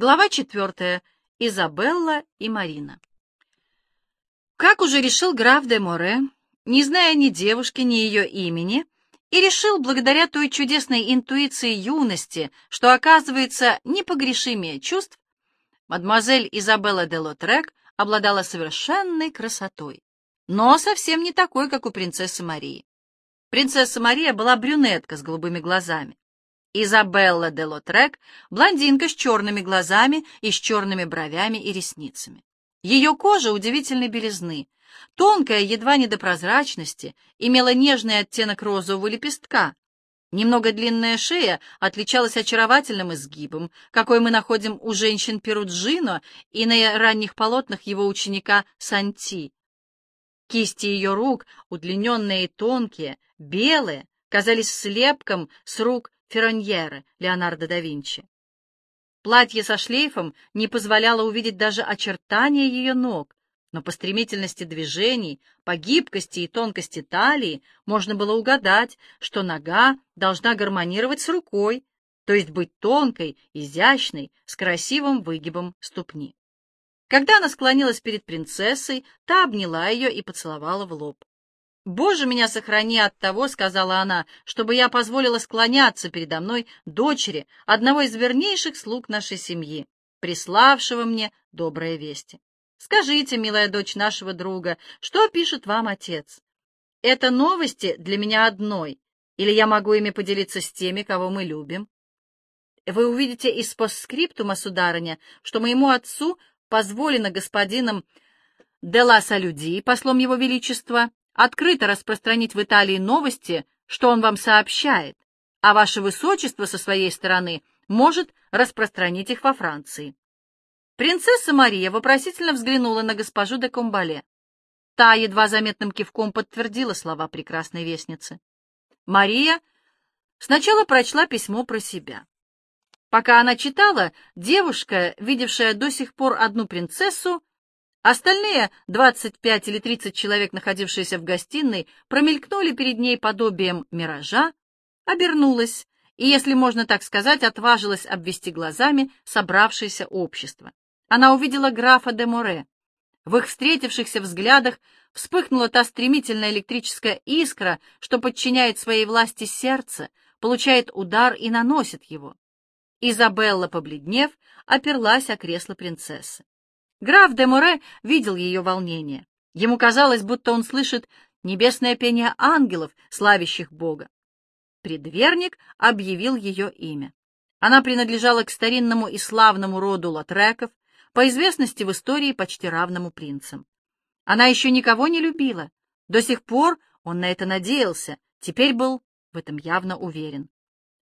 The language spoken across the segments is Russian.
Глава четвертая. Изабелла и Марина. Как уже решил граф де Море, не зная ни девушки, ни ее имени, и решил, благодаря той чудесной интуиции юности, что, оказывается, непогрешимее чувств, мадемуазель Изабелла де Лотрек обладала совершенной красотой, но совсем не такой, как у принцессы Марии. Принцесса Мария была брюнетка с голубыми глазами. Изабелла де Лотрек — блондинка с черными глазами и с черными бровями и ресницами. Ее кожа удивительной белизны, тонкая, едва не до прозрачности, имела нежный оттенок розового лепестка. Немного длинная шея отличалась очаровательным изгибом, какой мы находим у женщин Перуджино и на ранних полотнах его ученика Санти. Кисти ее рук, удлиненные и тонкие, белые, казались слепком с рук Ферроньеры Леонардо да Винчи. Платье со шлейфом не позволяло увидеть даже очертания ее ног, но по стремительности движений, по гибкости и тонкости талии можно было угадать, что нога должна гармонировать с рукой, то есть быть тонкой, изящной, с красивым выгибом ступни. Когда она склонилась перед принцессой, та обняла ее и поцеловала в лоб. «Боже, меня сохрани от того, — сказала она, — чтобы я позволила склоняться передо мной дочери одного из вернейших слуг нашей семьи, приславшего мне добрые вести. Скажите, милая дочь нашего друга, что пишет вам отец? Это новости для меня одной, или я могу ими поделиться с теми, кого мы любим? Вы увидите из постскриптума, сударыня, что моему отцу позволено господином де ла Салюди, послом его величества, открыто распространить в Италии новости, что он вам сообщает, а ваше высочество со своей стороны может распространить их во Франции. Принцесса Мария вопросительно взглянула на госпожу де Комбале. Та едва заметным кивком подтвердила слова прекрасной вестницы. Мария сначала прочла письмо про себя. Пока она читала, девушка, видевшая до сих пор одну принцессу, Остальные 25 или 30 человек, находившиеся в гостиной, промелькнули перед ней подобием миража, обернулась и, если можно так сказать, отважилась обвести глазами собравшееся общество. Она увидела графа де Море. В их встретившихся взглядах вспыхнула та стремительная электрическая искра, что подчиняет своей власти сердце, получает удар и наносит его. Изабелла, побледнев, оперлась о кресло принцессы. Граф де Море видел ее волнение. Ему казалось, будто он слышит небесное пение ангелов, славящих Бога. Предверник объявил ее имя. Она принадлежала к старинному и славному роду латреков, по известности в истории почти равному принцам. Она еще никого не любила. До сих пор он на это надеялся, теперь был в этом явно уверен.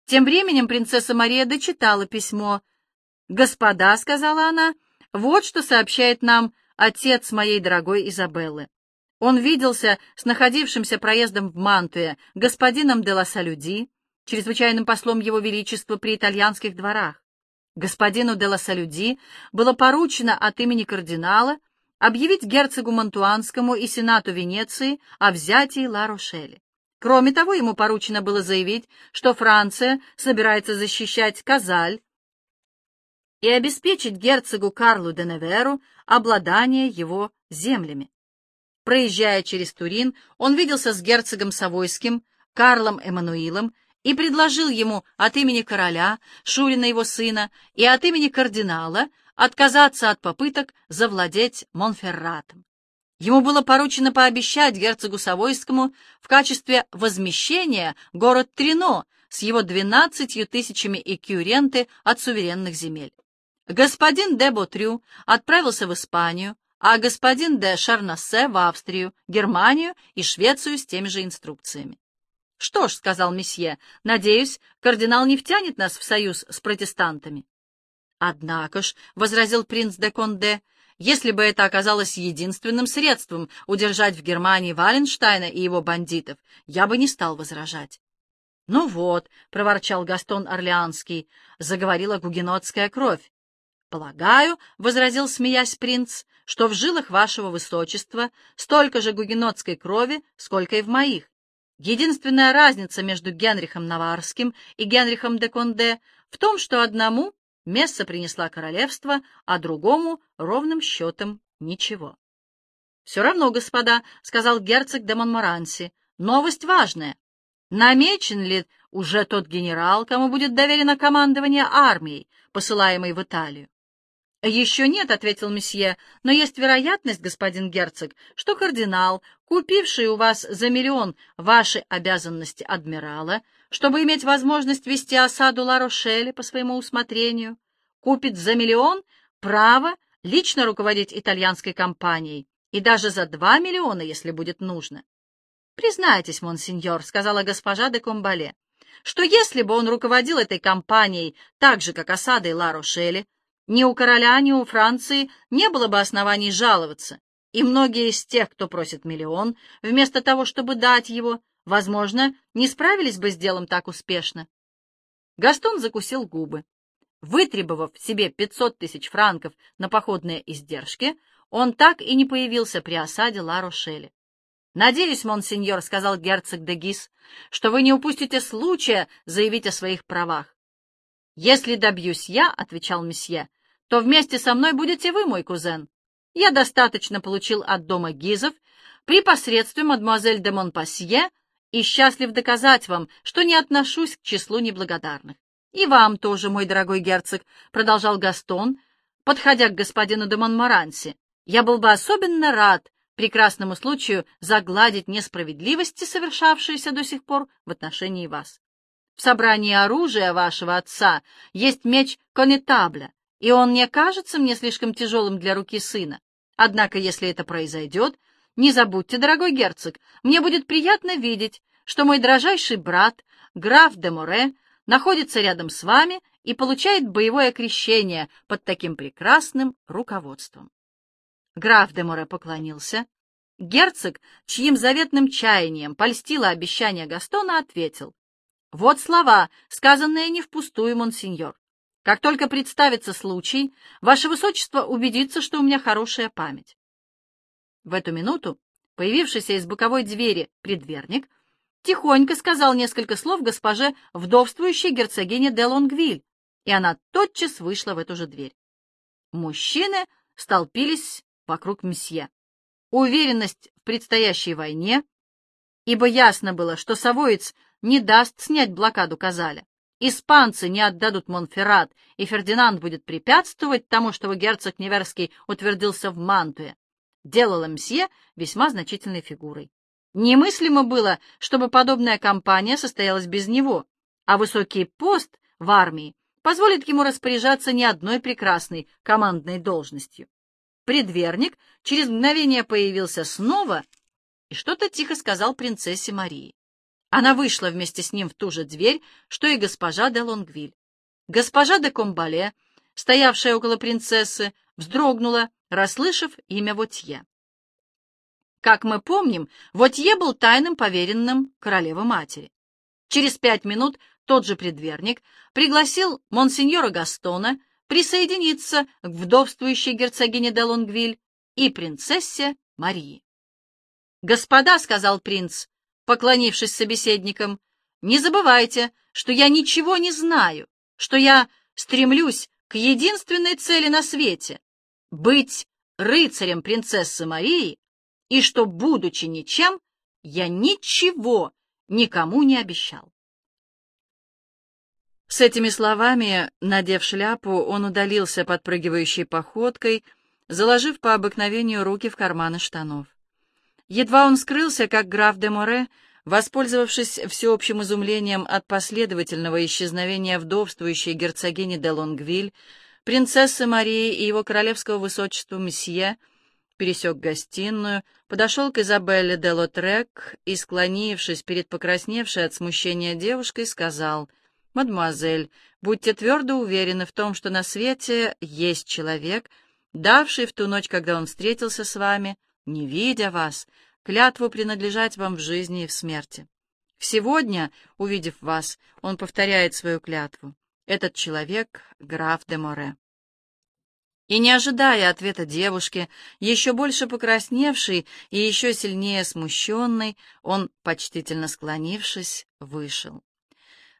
Тем временем принцесса Мария дочитала письмо. «Господа», — сказала она, — вот что сообщает нам отец моей дорогой Изабеллы. Он виделся с находившимся проездом в Мантуе господином де ла Салюди, чрезвычайным послом его величества при итальянских дворах. Господину де ла Салюди было поручено от имени кардинала объявить герцогу Мантуанскому и сенату Венеции о взятии Ла-Рошели. Кроме того, ему поручено было заявить, что Франция собирается защищать Казаль, и обеспечить герцогу Карлу де Неверу обладание его землями. Проезжая через Турин, он виделся с герцогом Савойским, Карлом Эммануилом, и предложил ему от имени короля, Шурина его сына, и от имени кардинала отказаться от попыток завладеть Монферратом. Ему было поручено пообещать герцогу Савойскому в качестве возмещения город Трино с его двенадцатью тысячами экюренты от суверенных земель. Господин де Ботрю отправился в Испанию, а господин де Шарнассе в Австрию, Германию и Швецию с теми же инструкциями. «Что ж», — сказал месье, — «надеюсь, кардинал не втянет нас в союз с протестантами». «Однако ж», — возразил принц де Конде, — «если бы это оказалось единственным средством удержать в Германии Валенштайна и его бандитов, я бы не стал возражать». «Ну вот», — проворчал Гастон Орлеанский, — заговорила гугенотская кровь. «Полагаю, — возразил, смеясь принц, — что в жилах вашего высочества столько же гугенотской крови, сколько и в моих. Единственная разница между Генрихом Наварским и Генрихом де Конде в том, что одному Месса принесла королевство, а другому ровным счетом ничего. — Все равно, господа, — сказал герцог де Монморанси, — новость важная. Намечен ли уже тот генерал, кому будет доверено командование армией, посылаемой в Италию? «Еще нет», — ответил месье, — «но есть вероятность, господин герцог, что кардинал, купивший у вас за миллион ваши обязанности адмирала, чтобы иметь возможность вести осаду Ла-Рошеля по своему усмотрению, купит за миллион право лично руководить итальянской компанией, и даже за два миллиона, если будет нужно. «Признайтесь, монсеньор», — сказала госпожа де Комбале, «что если бы он руководил этой компанией так же, как осадой Ла-Рошеля, ни у короля, ни у Франции не было бы оснований жаловаться, и многие из тех, кто просит миллион, вместо того, чтобы дать его, возможно, не справились бы с делом так успешно. Гастон закусил губы. Вытребовав себе 500 тысяч франков на походные издержки, он так и не появился при осаде Ла-Рошеля. «Надеюсь, монсеньор», — сказал герцог де Гис, — «что вы не упустите случая заявить о своих правах». «Если добьюсь я», — отвечал месье, то вместе со мной будете вы, мой кузен. Я достаточно получил от дома Гизов при посредстве мадемуазель де Монпасье и счастлив доказать вам, что не отношусь к числу неблагодарных. И вам тоже, мой дорогой герцог, — продолжал Гастон, подходя к господину де Монморанси, — я был бы особенно рад прекрасному случаю загладить несправедливости, совершавшиеся до сих пор в отношении вас. В собрании оружия вашего отца есть меч конетабля, и он не кажется мне слишком тяжелым для руки сына. Однако, если это произойдет, не забудьте, дорогой герцог, мне будет приятно видеть, что мой дрожайший брат, граф де Море, находится рядом с вами и получает боевое крещение под таким прекрасным руководством. Граф де Море поклонился. Герцог, чьим заветным чаянием польстило обещание Гастона, ответил. «Вот слова, сказанные не впустую, монсеньор. Как только представится случай, ваше высочество убедится, что у меня хорошая память. В эту минуту появившийся из боковой двери предверник тихонько сказал несколько слов госпоже вдовствующей герцогине де Лонгвиль, и она тотчас вышла в эту же дверь. Мужчины столпились вокруг месье. Уверенность в предстоящей войне, ибо ясно было, что Савоец не даст снять блокаду Казаля. Испанцы не отдадут Монферрат, и Фердинанд будет препятствовать тому, чтобы герцог Неверский утвердился в Мантуе, делала мсье весьма значительной фигурой. Немыслимо было, чтобы подобная кампания состоялась без него, а высокий пост в армии позволит ему распоряжаться не одной прекрасной командной должностью. Предверник через мгновение появился снова и что-то тихо сказал принцессе Марии. Она вышла вместе с ним в ту же дверь, что и госпожа де Лонгвиль. Госпожа де Комбале, стоявшая около принцессы, вздрогнула, расслышав имя Вотье. Как мы помним, Вотье был тайным поверенным королевы-матери. Через пять минут тот же предверник пригласил монсеньора Гастона присоединиться к вдовствующей герцогине де Лонгвиль и принцессе Марии. «Господа», — сказал принц, поклонившись собеседникам, «не забывайте, что я ничего не знаю, что я стремлюсь к единственной цели на свете — быть рыцарем принцессы Марии, и что, будучи ничем, я ничего никому не обещал». С этими словами, надев шляпу, он удалился подпрыгивающей походкой, заложив по обыкновению руки в карманы штанов. Едва он скрылся, как граф де Море, воспользовавшись всеобщим изумлением от последовательного исчезновения вдовствующей герцогини де Лонгвиль, принцессы Марии и его королевского высочества месье, пересек гостиную, подошел к Изабелле де Лотрек и, склонившись перед покрасневшей от смущения девушкой, сказал, «Мадемуазель, будьте твердо уверены в том, что на свете есть человек, давший в ту ночь, когда он встретился с вами, — не видя вас, клятву принадлежать вам в жизни и в смерти. Сегодня, увидев вас, он повторяет свою клятву. Этот человек — граф де Море. И не ожидая ответа девушки, еще больше покрасневший и еще сильнее смущенный, он, почтительно склонившись, вышел.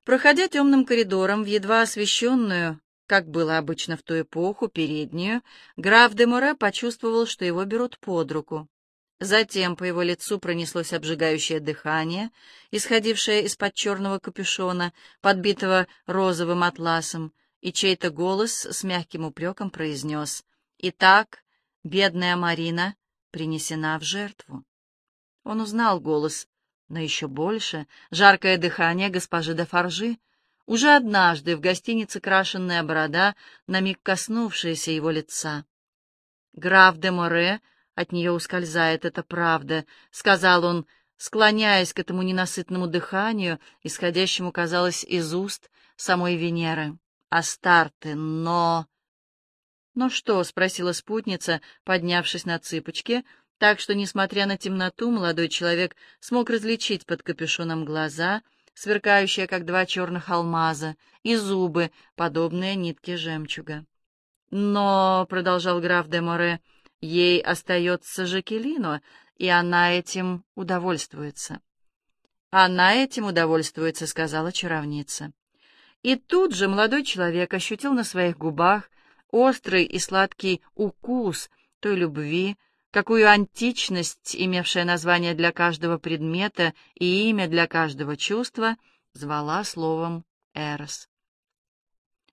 Проходя темным коридором в едва освещенную, как было обычно в ту эпоху, переднюю, граф де Море почувствовал, что его берут под руку. Затем по его лицу пронеслось обжигающее дыхание, исходившее из-под черного капюшона, подбитого розовым атласом, и чей-то голос с мягким упреком произнес «Итак, бедная Марина принесена в жертву». Он узнал голос, но еще больше — жаркое дыхание госпожи де Фаржи, уже однажды в гостинице крашенная борода, на миг коснувшаяся его лица. Граф де Море от нее ускользает, это правда, — сказал он, склоняясь к этому ненасытному дыханию, исходящему, казалось, из уст самой Венеры. Астарты, но... «Ну что?» — спросила спутница, поднявшись на цыпочки, так что, несмотря на темноту, молодой человек смог различить под капюшоном глаза, сверкающие, как два черных алмаза, и зубы, подобные нитке жемчуга. «Но», — продолжал граф де Море, — Ей остается Жакелино, и она этим удовольствуется. «Она этим удовольствуется», — сказала чаровница. И тут же молодой человек ощутил на своих губах острый и сладкий укус той любви, какую античность, имевшая название для каждого предмета и имя для каждого чувства, звала словом «эрос»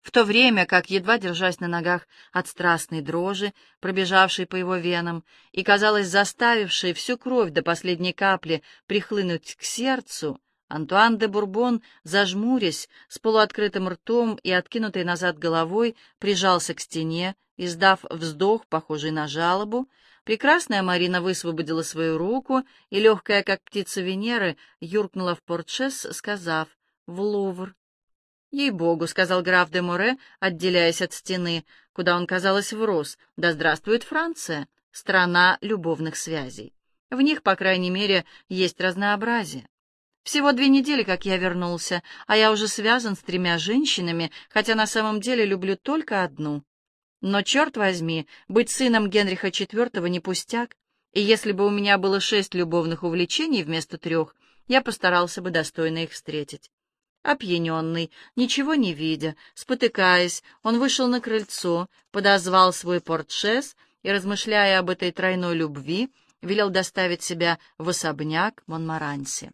в то время как, едва держась на ногах от страстной дрожи, пробежавшей по его венам и, казалось, заставившей всю кровь до последней капли прихлынуть к сердцу, Антуан де Бурбон, зажмурясь, с полуоткрытым ртом и откинутой назад головой, прижался к стене, издав вздох, похожий на жалобу, прекрасная Марина высвободила свою руку и, легкая, как птица Венеры, юркнула в портшес, сказав «в Лувр». «Ей-богу», — сказал граф де Море, отделяясь от стены, куда он, казалось, врос, «да здравствует Франция, страна любовных связей. В них, по крайней мере, есть разнообразие. Всего две недели, как я вернулся, а я уже связан с тремя женщинами, хотя на самом деле люблю только одну. Но, черт возьми, быть сыном Генриха IV не пустяк, и если бы у меня было шесть любовных увлечений вместо трех, я постарался бы достойно их встретить. Опьяненный, ничего не видя, спотыкаясь, он вышел на крыльцо, подозвал свой портшес и, размышляя об этой тройной любви, велел доставить себя в особняк Монмаранси.